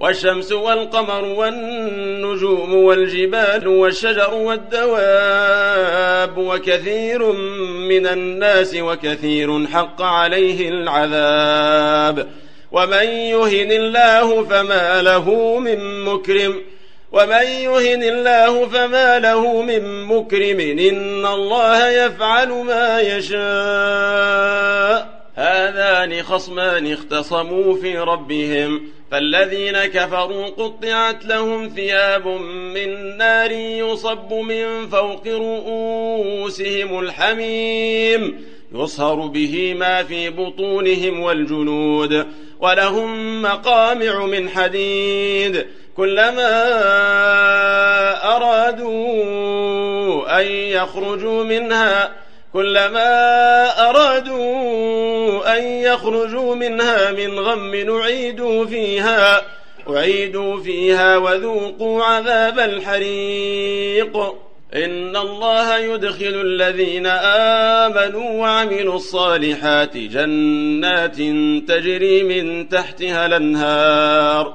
والشمس والقمر والنجوم والجبال والشجر والدواب وكثير من الناس وكثير حق عليه العذاب. ومن يهن الله فما له من مكرم. ومن يهن الله فما له من مكرم. إن الله يفعل ما يشاء. هذان خصمان اختصموا في ربهم. فالذين كفروا قطعت لهم ثياب من نار يصب من فوق رؤوسهم الحميم يصهر به ما في بطونهم والجنود ولهم مقامع من حديد. كلما أرادوا أن يخرجوا منها كلما أرادوا أن يخرجوا منها من غم نعيدوا فيها أعيدوا فيها وذوقوا عذاب الحريق. إن الله يدخل الذين آمنوا وعملوا الصالحات جنات تجري من تحتها الأنهار.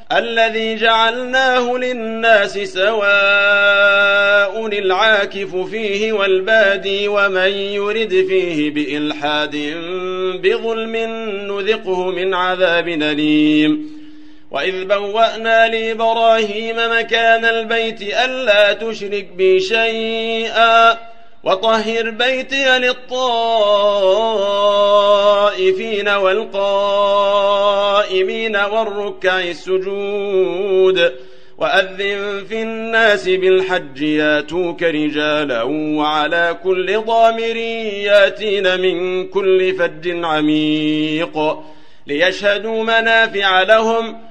الذي جعلناه للناس سواء العاكف فيه والبادي ومن يرد فيه بإلحاد بظلم نذقه من عذاب أليم. وإذ بوأنا لإبراهيم مكان البيت ألا تشرك بي شيئا. وطهر بيتي للطائفين والقائمين والركع السجود وأذن في الناس بالحج ياتوك رجالا وعلى كل ضامر ياتين من كل فج عميق ليشهدوا منافع لهم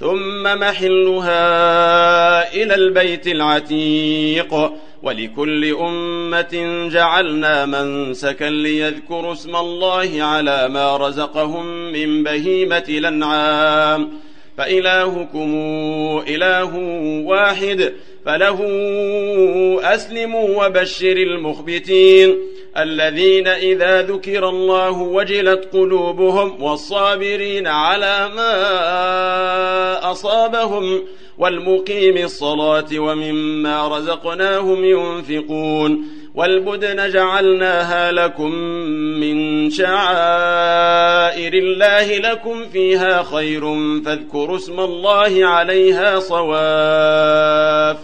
ثم محلها إلى البيت العتيق. ولكل أمة جعلنا منسكا ليذكروا اسم الله على ما رزقهم من بهيمة الأنعام. فإلهكم إله واحد فله أسلموا وبشر المخبتين. الذين إذا ذكر الله وجلت قلوبهم والصابرين على ما أصابهم والمقيم الصلاة ومما رزقناهم ينفقون والبدن جعلناها لكم من شعائر الله لكم فيها خير فاذكروا اسم الله عليها صواف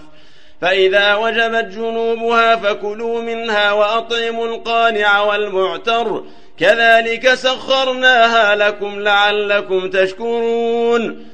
فإذا وجبت جنوبها فكلوا منها وأطعموا القانع والمعتر كذلك سخرناها لكم لعلكم تشكرون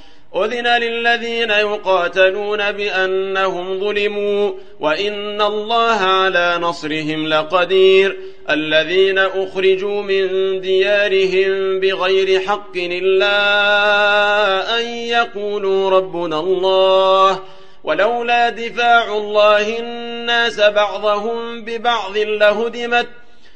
أذن للذين يقاتلون بأنهم ظلموا وإن الله على نصرهم لقدير الذين أخرجوا من ديارهم بغير حق إلا أن يقولوا ربنا الله ولولا دفاع الله الناس بعضهم ببعض لهدمت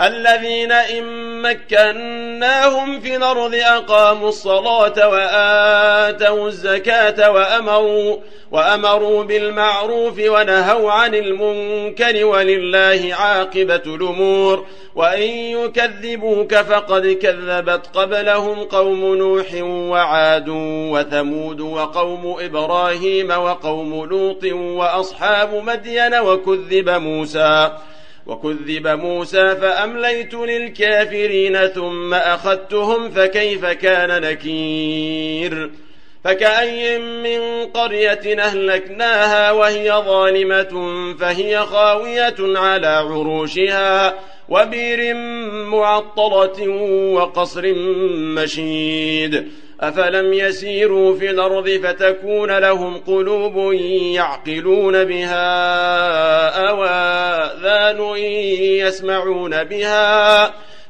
الذين إن مكناهم في الأرض أقاموا الصلاة وآتوا الزكاة وأمروا, وأمروا بالمعروف ونهوا عن المنكر ولله عاقبة الأمور. وإن يكذبوك فقد كذبت قبلهم قوم نوح وعاد وثمود وقوم إبراهيم وقوم لوط وأصحاب مدين وكذب موسى. وكذب موسى فأمليت للكافرين ثم أخذتهم فكيف كان نكير؟ فكأي من قرية أهلكناها وهي ظالمة فهي خاوية على عروشها وبير معطلة وقصر مشيد. أفلم يسيروا في الأرض فتكون لهم قلوب يعقلون بها أو آذان يسمعون بها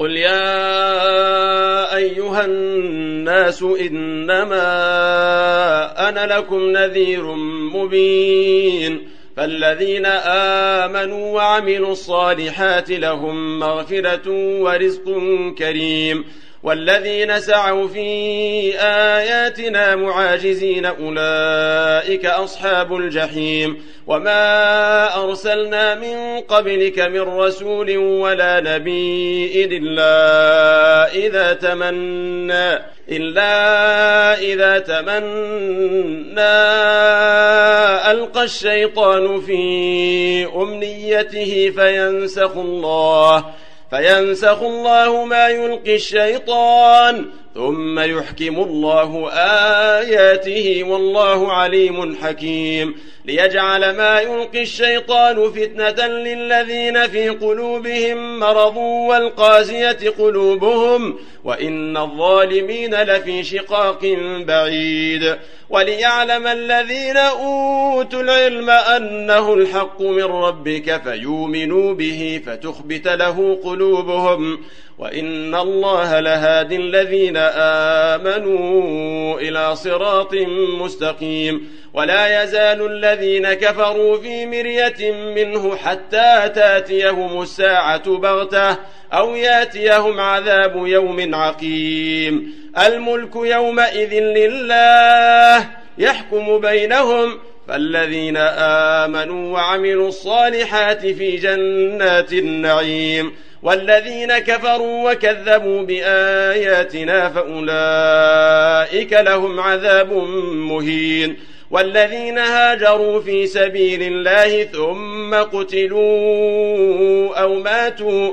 قل يا أيها الناس إنما أنا لكم نذير مبين فالذين آمنوا وعملوا الصالحات لهم مغفرة ورزق كريم والذين سعوا في آياتنا معاجزين أولئك أصحاب الجحيم وما أرسلنا من قبلك من رسول ولا نبي إلا إذا تمنى إلا إذا تمنى ألقى الشيطان في أمنيته فينسخ الله فينسخ الله ما يلقي الشيطان ثم يحكم الله آياته والله عليم حكيم. ليجعل ما يلقي الشيطان فتنة للذين في قلوبهم مرض والقاسية قلوبهم وإن الظالمين لفي شقاق بعيد وليعلم الذين أوتوا العلم أنه الحق من ربك فيؤمنوا به فتخبت له قلوبهم وإن الله لهادي الذين آمنوا إلى صراط مستقيم ولا يزال الذين كفروا في مرية منه حتى تاتيهم الساعة بغتة أو ياتيهم عذاب يوم عقيم. الملك يومئذ لله يحكم بينهم فالذين آمنوا وعملوا الصالحات في جنات النعيم. والذين كفروا وكذبوا بآياتنا فأولئك لهم عذاب مهين. والذين هاجروا في سبيل الله ثم قتلوا أو ماتوا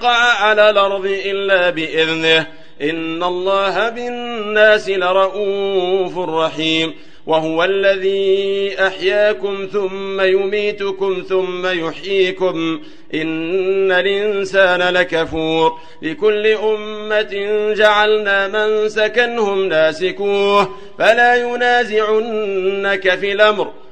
تقع على الأرض إلا بإذنه. إن الله بالناس لرؤوف رحيم. وهو الذي أحياكم ثم يميتكم ثم يحييكم. إن الإنسان لكفور. لكل أمة جعلنا من سكنهم ناسكوه. فلا ينازعنك في الأمر.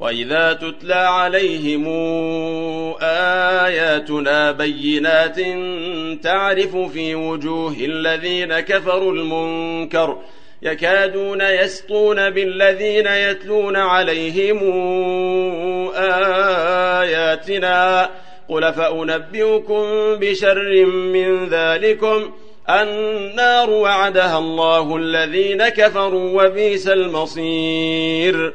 وإذا تتلى عليهم آياتنا بينات تعرف في وجوه الذين كفروا المنكر يكادون يسطون بالذين يتلون عليهم آياتنا قل فأنبئكم بشر من ذلكم النار وعدها الله الذين كفروا وبيس المصير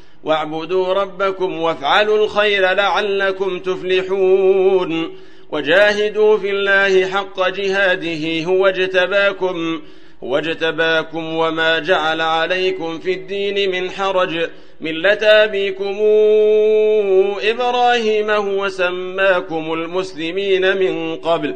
واعبدوا ربكم وافعلوا الخير لعلكم تفلحون وجاهدوا في الله حق جهاده هو اجتباكم واجتباكم وما جعل عليكم في الدين من حرج. ملة أبيكم إبراهيم هو سماكم المسلمين من قبل.